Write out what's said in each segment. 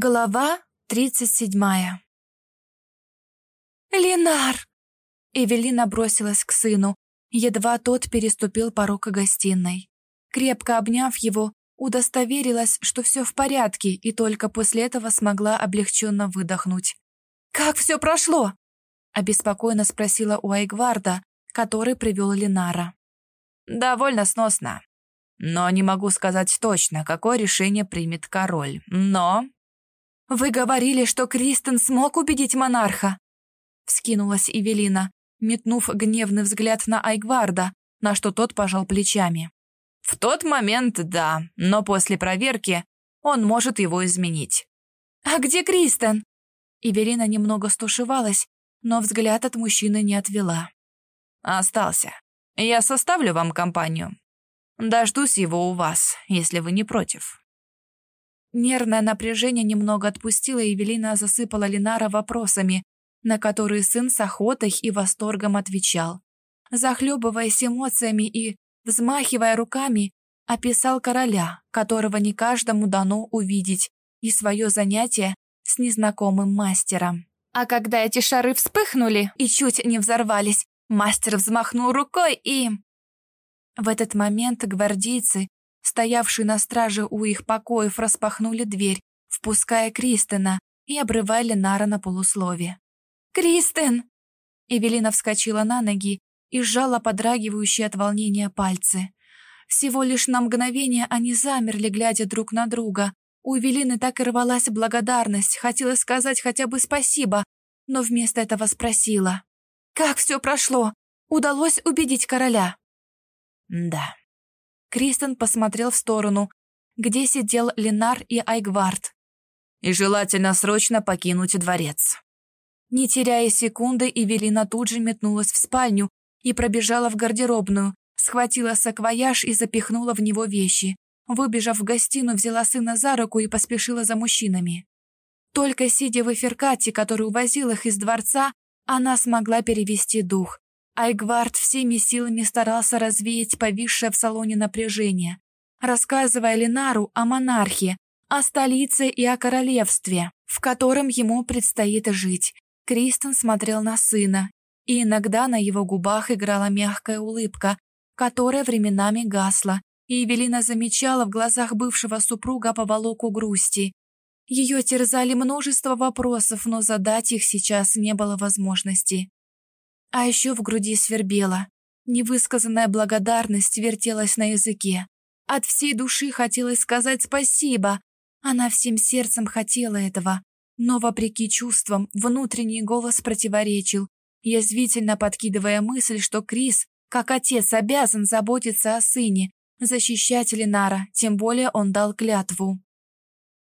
Глава тридцать седьмая «Ленар!» Эвелина бросилась к сыну, едва тот переступил порог гостиной. Крепко обняв его, удостоверилась, что все в порядке, и только после этого смогла облегченно выдохнуть. «Как все прошло?» обеспокоенно спросила у Айгварда, который привел Ленара. «Довольно сносно. Но не могу сказать точно, какое решение примет король. Но «Вы говорили, что Кристен смог убедить монарха?» Вскинулась Эвелина, метнув гневный взгляд на Айгварда, на что тот пожал плечами. «В тот момент да, но после проверки он может его изменить». «А где Кристен?» Эвелина немного стушевалась, но взгляд от мужчины не отвела. «Остался. Я составлю вам компанию. Дождусь его у вас, если вы не против». Нервное напряжение немного отпустило, и Эвелина засыпала Ленара вопросами, на которые сын с охотой и восторгом отвечал. Захлебываясь эмоциями и, взмахивая руками, описал короля, которого не каждому дано увидеть, и свое занятие с незнакомым мастером. А когда эти шары вспыхнули и чуть не взорвались, мастер взмахнул рукой и... В этот момент гвардейцы стоявшие на страже у их покоев, распахнули дверь, впуская Кристена и обрывали Нара на полуслове. «Кристен!» Эвелина вскочила на ноги и сжала подрагивающие от волнения пальцы. Всего лишь на мгновение они замерли, глядя друг на друга. У Эвелины так и рвалась благодарность, хотела сказать хотя бы спасибо, но вместо этого спросила. «Как все прошло? Удалось убедить короля?» «Да», Кристен посмотрел в сторону, где сидел Ленар и Айгвард. «И желательно срочно покинуть дворец». Не теряя секунды, Эвелина тут же метнулась в спальню и пробежала в гардеробную, схватила саквояж и запихнула в него вещи. Выбежав в гостиную, взяла сына за руку и поспешила за мужчинами. Только сидя в эфиркате, который увозил их из дворца, она смогла перевести дух. Айгвард всеми силами старался развеять повисшее в салоне напряжение, рассказывая Ленару о монархии, о столице и о королевстве, в котором ему предстоит жить. Кристен смотрел на сына, и иногда на его губах играла мягкая улыбка, которая временами гасла, и Эвелина замечала в глазах бывшего супруга поволоку грусти. Ее терзали множество вопросов, но задать их сейчас не было возможности. А еще в груди свербело. Невысказанная благодарность вертелась на языке. От всей души хотелось сказать спасибо. Она всем сердцем хотела этого. Но, вопреки чувствам, внутренний голос противоречил, язвительно подкидывая мысль, что Крис, как отец, обязан заботиться о сыне, защищать Ленара, тем более он дал клятву.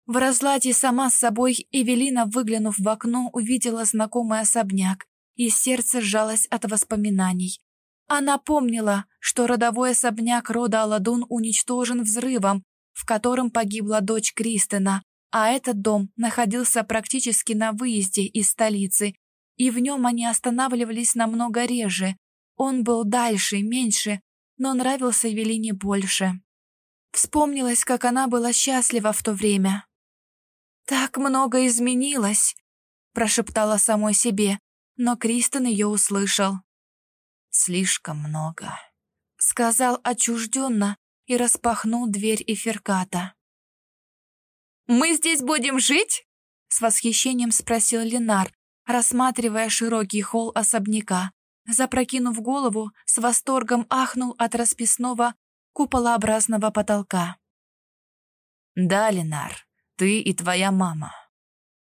В разладе сама с собой Эвелина, выглянув в окно, увидела знакомый особняк и сердце сжалось от воспоминаний. Она помнила, что родовой особняк рода Аладун уничтожен взрывом, в котором погибла дочь Кристена, а этот дом находился практически на выезде из столицы, и в нем они останавливались намного реже. Он был дальше, меньше, но нравился Велине больше. Вспомнилось, как она была счастлива в то время. «Так много изменилось», — прошептала самой себе, но Кристен ее услышал. «Слишком много», — сказал отчужденно и распахнул дверь эфирката. «Мы здесь будем жить?» — с восхищением спросил Ленар, рассматривая широкий холл особняка. Запрокинув голову, с восторгом ахнул от расписного куполообразного потолка. «Да, Ленар, ты и твоя мама».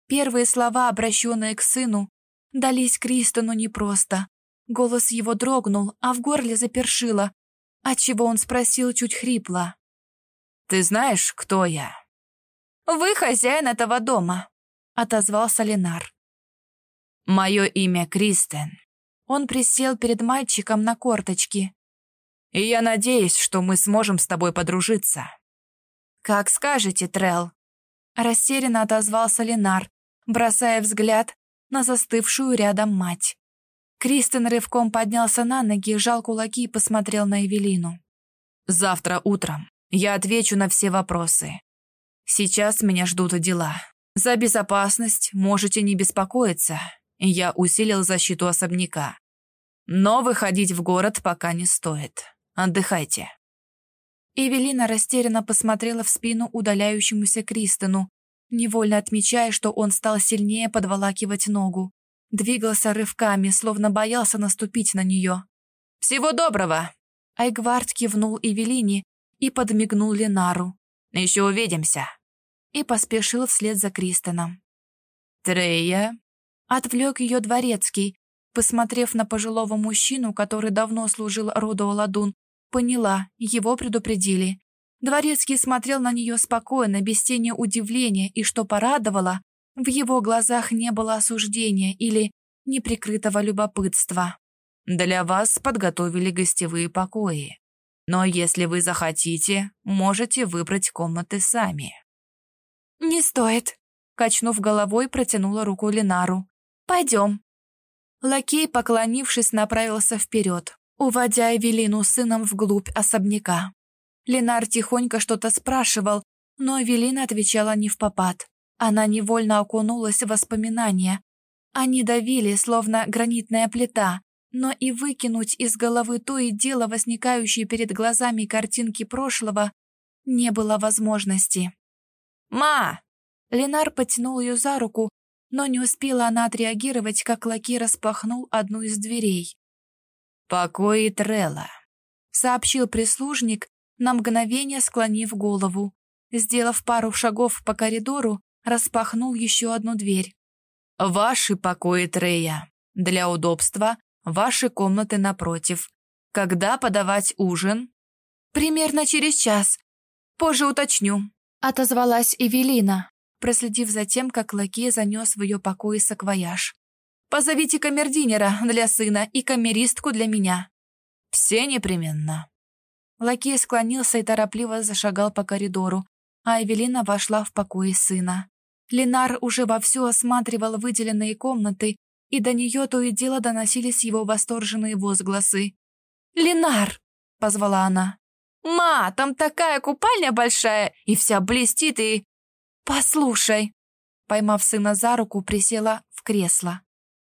Первые слова, обращенные к сыну, дались Кристону непросто. Голос его дрогнул, а в горле запершило, отчего он спросил чуть хрипло. «Ты знаешь, кто я?» «Вы хозяин этого дома», — отозвался Ленар. «Мое имя Кристен». Он присел перед мальчиком на корточки. «И я надеюсь, что мы сможем с тобой подружиться». «Как скажете, Трел», — растерянно отозвался Ленар, бросая взгляд на застывшую рядом мать. Кристен рывком поднялся на ноги, сжал кулаки и посмотрел на Эвелину. «Завтра утром я отвечу на все вопросы. Сейчас меня ждут дела. За безопасность можете не беспокоиться. Я усилил защиту особняка. Но выходить в город пока не стоит. Отдыхайте. Эвелина растерянно посмотрела в спину удаляющемуся Кристину, невольно отмечая, что он стал сильнее подволакивать ногу. Двигался рывками, словно боялся наступить на нее. «Всего доброго!» Айгвард кивнул Эвелине и подмигнул Ленару. «Еще увидимся!» И поспешил вслед за Кристоном. «Трея?» Отвлек ее дворецкий, посмотрев на пожилого мужчину, который давно служил роду Аладун, поняла, его предупредили. Дворецкий смотрел на нее спокойно, без тени удивления, и что порадовало, в его глазах не было осуждения или неприкрытого любопытства. «Для вас подготовили гостевые покои. Но если вы захотите, можете выбрать комнаты сами». «Не стоит», — качнув головой, протянула руку Ленару. «Пойдем». Лакей, поклонившись, направился вперед, уводя Эвелину сыном вглубь особняка. Ленар тихонько что-то спрашивал, но Эвелина отвечала не в попад. Она невольно окунулась в воспоминания. Они давили, словно гранитная плита, но и выкинуть из головы то и дело возникающие перед глазами картинки прошлого не было возможности. «Ма!» Ленар потянул ее за руку, но не успела она отреагировать, как Лаки распахнул одну из дверей. «Покои Трелла», — сообщил прислужник, на мгновение склонив голову. Сделав пару шагов по коридору, распахнул еще одну дверь. «Ваши покои, Трея. Для удобства ваши комнаты напротив. Когда подавать ужин?» «Примерно через час. Позже уточню», — отозвалась Эвелина, проследив за тем, как лакей занес в ее покои саквояж. «Позовите камердинера для сына и камеристку для меня». «Все непременно», Лакей склонился и торопливо зашагал по коридору, а Эвелина вошла в покои сына. Ленар уже вовсю осматривал выделенные комнаты, и до нее то и дело доносились его восторженные возгласы. «Ленар!» — позвала она. «Ма, там такая купальня большая, и вся блестит, и...» «Послушай!» Поймав сына за руку, присела в кресло.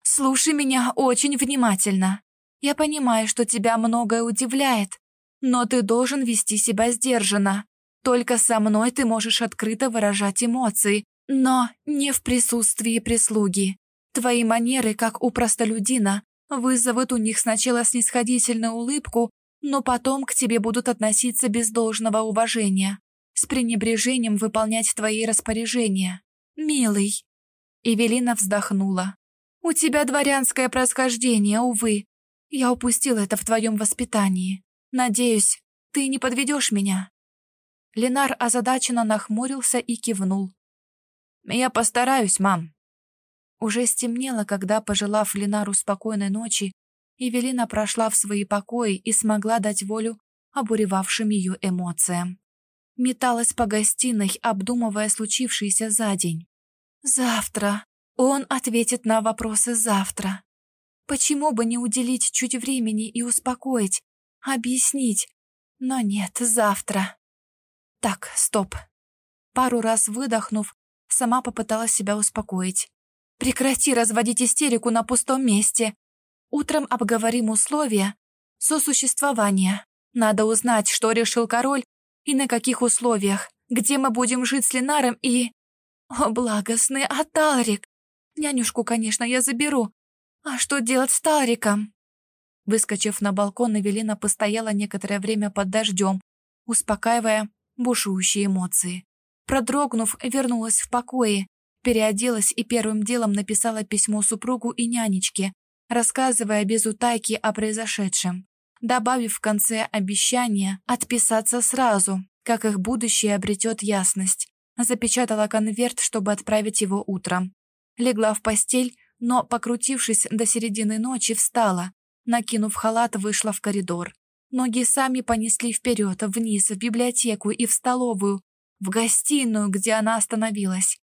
«Слушай меня очень внимательно. Я понимаю, что тебя многое удивляет, но ты должен вести себя сдержанно. Только со мной ты можешь открыто выражать эмоции, но не в присутствии прислуги. Твои манеры, как у простолюдина, вызовут у них сначала снисходительную улыбку, но потом к тебе будут относиться без должного уважения, с пренебрежением выполнять твои распоряжения. Милый. Эвелина вздохнула. У тебя дворянское происхождение, увы. Я упустила это в твоем воспитании. Надеюсь, ты не подведешь меня?» Ленар озадаченно нахмурился и кивнул. «Я постараюсь, мам». Уже стемнело, когда, пожелав Ленару спокойной ночи, Евелина прошла в свои покои и смогла дать волю обуревавшим ее эмоциям. Металась по гостиной, обдумывая случившееся за день. «Завтра. Он ответит на вопросы завтра. Почему бы не уделить чуть времени и успокоить, объяснить. Но нет, завтра. Так, стоп. Пару раз выдохнув, сама попыталась себя успокоить. Прекрати разводить истерику на пустом месте. Утром обговорим условия сосуществования. Надо узнать, что решил король и на каких условиях, где мы будем жить с Ленаром и... О, благостный Аталрик! Нянюшку, конечно, я заберу. А что делать с Талриком? Выскочив на балкон, Эвелина постояла некоторое время под дождем, успокаивая бушующие эмоции. Продрогнув, вернулась в покое, переоделась и первым делом написала письмо супругу и нянечке, рассказывая без утайки о произошедшем, добавив в конце обещание отписаться сразу, как их будущее обретет ясность. Запечатала конверт, чтобы отправить его утром. Легла в постель, но, покрутившись до середины ночи, встала, Накинув халат, вышла в коридор. Ноги сами понесли вперед, вниз, в библиотеку и в столовую, в гостиную, где она остановилась.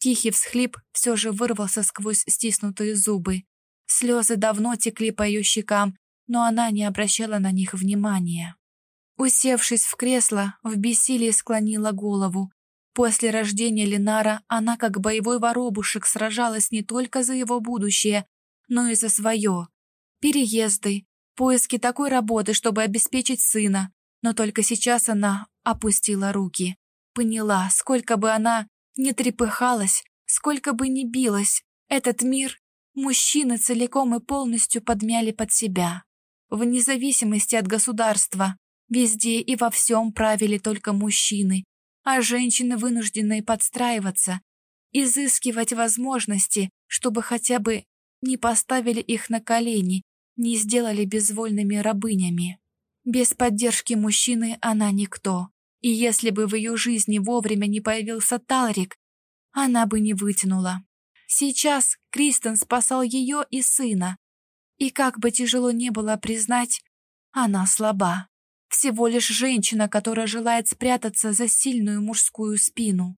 Тихий всхлип все же вырвался сквозь стиснутые зубы. Слезы давно текли по ее щекам, но она не обращала на них внимания. Усевшись в кресло, в бессилии склонила голову, После рождения Ленара она как боевой воробушек сражалась не только за его будущее, но и за свое. Переезды, поиски такой работы, чтобы обеспечить сына. Но только сейчас она опустила руки. Поняла, сколько бы она ни трепыхалась, сколько бы ни билась, этот мир мужчины целиком и полностью подмяли под себя. Вне зависимости от государства, везде и во всем правили только мужчины, а женщины вынуждены подстраиваться, изыскивать возможности, чтобы хотя бы не поставили их на колени, не сделали безвольными рабынями. Без поддержки мужчины она никто. И если бы в ее жизни вовремя не появился Талрик, она бы не вытянула. Сейчас Кристен спасал ее и сына. И как бы тяжело не было признать, она слаба. Всего лишь женщина, которая желает спрятаться за сильную мужскую спину.